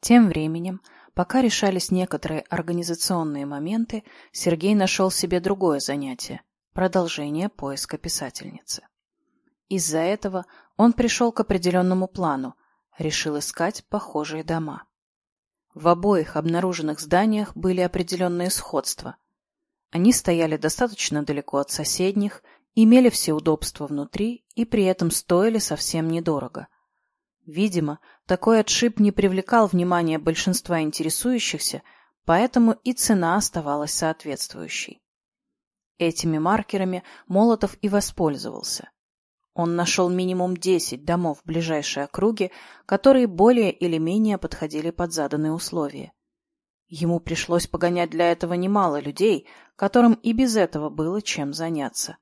Тем временем, пока решались некоторые организационные моменты, Сергей нашел себе другое занятие – продолжение поиска писательницы. Из-за этого он пришел к определенному плану, решил искать похожие дома. В обоих обнаруженных зданиях были определенные сходства. Они стояли достаточно далеко от соседних, имели все удобства внутри и при этом стоили совсем недорого – Видимо, такой отшиб не привлекал внимания большинства интересующихся, поэтому и цена оставалась соответствующей. Этими маркерами Молотов и воспользовался. Он нашел минимум 10 домов в ближайшей округе, которые более или менее подходили под заданные условия. Ему пришлось погонять для этого немало людей, которым и без этого было чем заняться.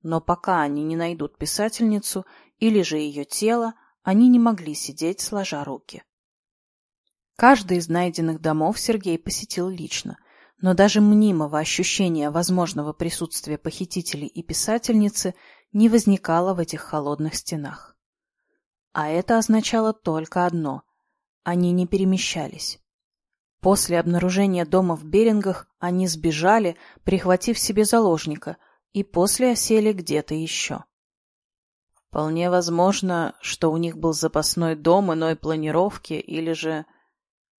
Но пока они не найдут писательницу или же ее тело, они не могли сидеть, сложа руки. Каждый из найденных домов Сергей посетил лично, но даже мнимого ощущения возможного присутствия похитителей и писательницы не возникало в этих холодных стенах. А это означало только одно – они не перемещались. После обнаружения дома в Берингах они сбежали, прихватив себе заложника, и после осели где-то еще. Вполне возможно, что у них был запасной дом иной планировки, или же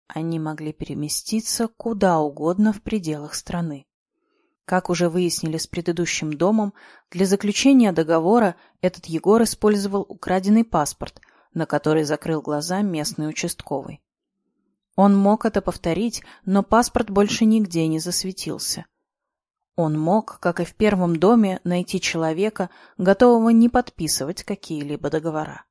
они могли переместиться куда угодно в пределах страны. Как уже выяснили с предыдущим домом, для заключения договора этот Егор использовал украденный паспорт, на который закрыл глаза местный участковый. Он мог это повторить, но паспорт больше нигде не засветился. Он мог, как и в первом доме, найти человека, готового не подписывать какие-либо договора.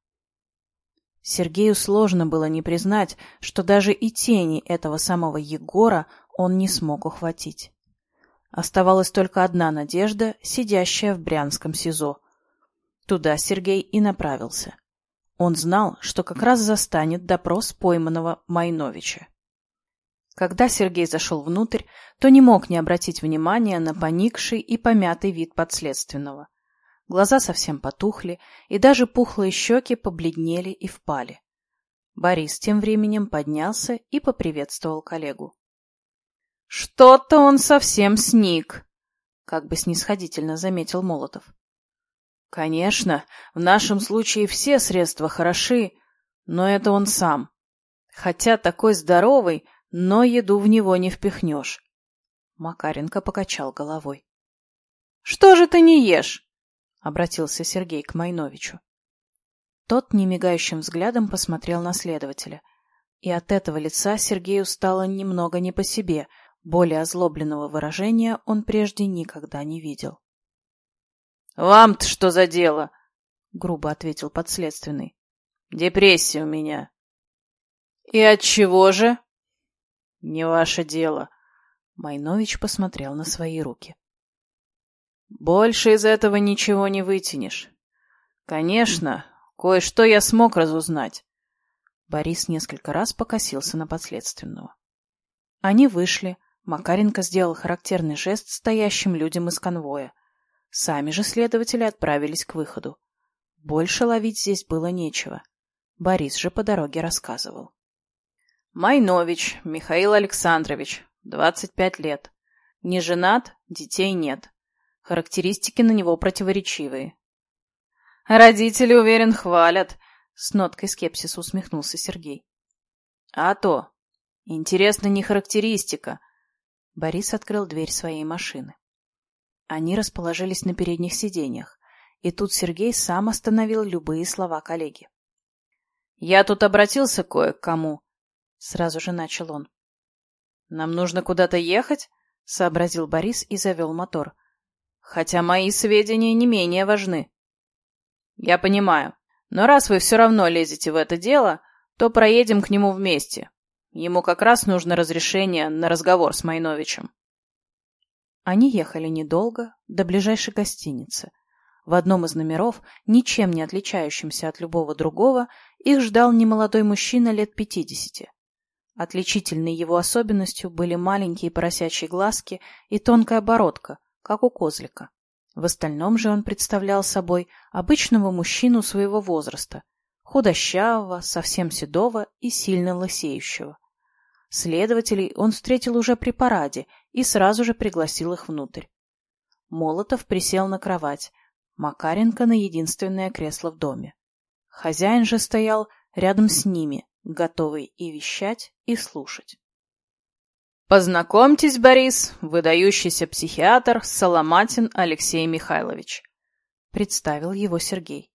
Сергею сложно было не признать, что даже и тени этого самого Егора он не смог ухватить. Оставалась только одна надежда, сидящая в Брянском СИЗО. Туда Сергей и направился. Он знал, что как раз застанет допрос пойманного Майновича. Когда Сергей зашел внутрь, то не мог не обратить внимания на поникший и помятый вид подследственного. Глаза совсем потухли, и даже пухлые щеки побледнели и впали. Борис тем временем поднялся и поприветствовал коллегу. — Что-то он совсем сник, — как бы снисходительно заметил Молотов. — Конечно, в нашем случае все средства хороши, но это он сам. Хотя такой здоровый, но еду в него не впихнешь. Макаренко покачал головой. — Что же ты не ешь? — обратился Сергей к Майновичу. Тот немигающим взглядом посмотрел на следователя, и от этого лица Сергею стало немного не по себе, более озлобленного выражения он прежде никогда не видел. — Вам-то что за дело? — грубо ответил подследственный. — Депрессия у меня. — И от чего же? Не ваше дело. Майнович посмотрел на свои руки. Больше из этого ничего не вытянешь. Конечно, кое-что я смог разузнать. Борис несколько раз покосился на подследственного. Они вышли. Макаренко сделал характерный жест стоящим людям из конвоя. Сами же следователи отправились к выходу. Больше ловить здесь было нечего. Борис же по дороге рассказывал. Майнович Михаил Александрович, 25 лет. Не женат, детей нет. Характеристики на него противоречивые. Родители, уверен, хвалят. С ноткой скепсиса усмехнулся Сергей. А то. Интересно не характеристика. Борис открыл дверь своей машины. Они расположились на передних сиденьях, и тут Сергей сам остановил любые слова коллеги. Я тут обратился кое к кому Сразу же начал он. «Нам нужно куда-то ехать?» — сообразил Борис и завел мотор. «Хотя мои сведения не менее важны». «Я понимаю. Но раз вы все равно лезете в это дело, то проедем к нему вместе. Ему как раз нужно разрешение на разговор с Майновичем». Они ехали недолго, до ближайшей гостиницы. В одном из номеров, ничем не отличающимся от любого другого, их ждал немолодой мужчина лет пятидесяти. Отличительной его особенностью были маленькие поросячьи глазки и тонкая бородка, как у козлика. В остальном же он представлял собой обычного мужчину своего возраста, худощавого, совсем седого и сильно лысеющего. Следователей он встретил уже при параде и сразу же пригласил их внутрь. Молотов присел на кровать, Макаренко на единственное кресло в доме. Хозяин же стоял рядом с ними, готовый и вещать, и слушать. «Познакомьтесь, Борис, выдающийся психиатр Соломатин Алексей Михайлович», — представил его Сергей.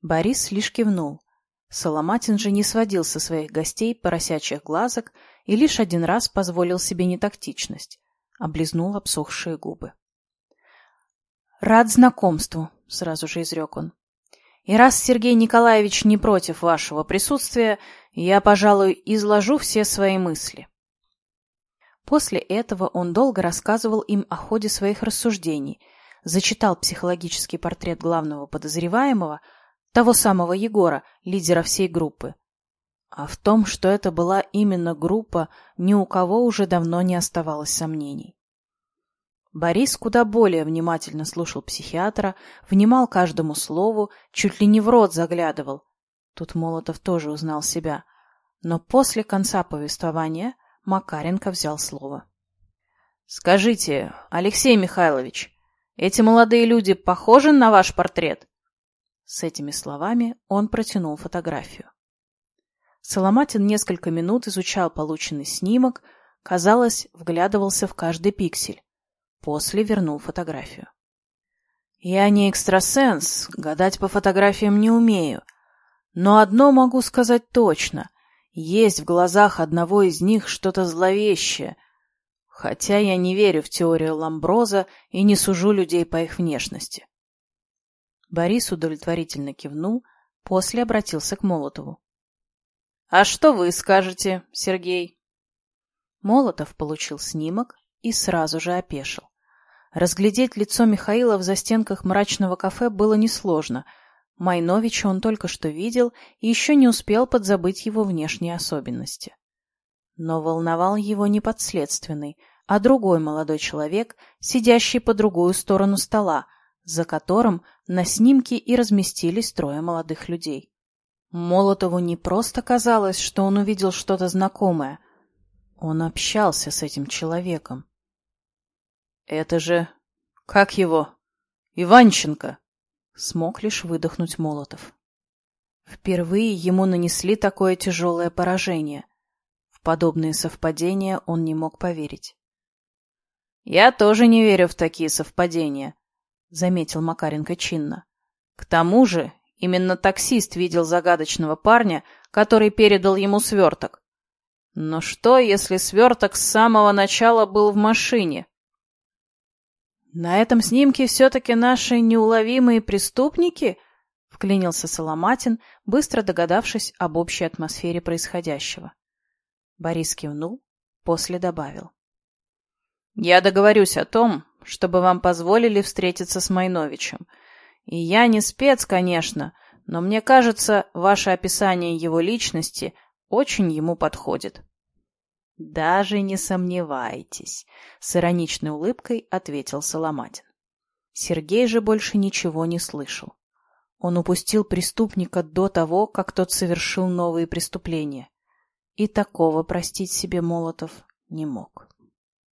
Борис лишь кивнул. Соломатин же не сводил со своих гостей поросячьих глазок и лишь один раз позволил себе нетактичность. Облизнул обсохшие губы. «Рад знакомству», — сразу же изрек он. «И раз Сергей Николаевич не против вашего присутствия, я, пожалуй, изложу все свои мысли». После этого он долго рассказывал им о ходе своих рассуждений, зачитал психологический портрет главного подозреваемого, того самого Егора, лидера всей группы. А в том, что это была именно группа, ни у кого уже давно не оставалось сомнений. Борис куда более внимательно слушал психиатра, внимал каждому слову, чуть ли не в рот заглядывал. Тут Молотов тоже узнал себя. Но после конца повествования Макаренко взял слово. — Скажите, Алексей Михайлович, эти молодые люди похожи на ваш портрет? С этими словами он протянул фотографию. Соломатин несколько минут изучал полученный снимок, казалось, вглядывался в каждый пиксель. После вернул фотографию. Я не экстрасенс, гадать по фотографиям не умею. Но одно могу сказать точно. Есть в глазах одного из них что-то зловещее. Хотя я не верю в теорию Ламброза и не сужу людей по их внешности. Борис удовлетворительно кивнул, после обратился к Молотову. — А что вы скажете, Сергей? Молотов получил снимок и сразу же опешил. Разглядеть лицо Михаила в застенках мрачного кафе было несложно. Майновича он только что видел и еще не успел подзабыть его внешние особенности. Но волновал его не подследственный, а другой молодой человек, сидящий по другую сторону стола, за которым на снимке и разместились трое молодых людей. Молотову не просто казалось, что он увидел что-то знакомое. Он общался с этим человеком. Это же... Как его? Иванченко! Смог лишь выдохнуть Молотов. Впервые ему нанесли такое тяжелое поражение. В подобные совпадения он не мог поверить. «Я тоже не верю в такие совпадения», — заметил Макаренко чинно. «К тому же именно таксист видел загадочного парня, который передал ему сверток. Но что, если сверток с самого начала был в машине?» «На этом снимке все-таки наши неуловимые преступники?» — вклинился Соломатин, быстро догадавшись об общей атмосфере происходящего. Борис кивнул, после добавил. «Я договорюсь о том, чтобы вам позволили встретиться с Майновичем. И я не спец, конечно, но мне кажется, ваше описание его личности очень ему подходит». «Даже не сомневайтесь», — с ироничной улыбкой ответил Соломатин. Сергей же больше ничего не слышал. Он упустил преступника до того, как тот совершил новые преступления. И такого простить себе Молотов не мог.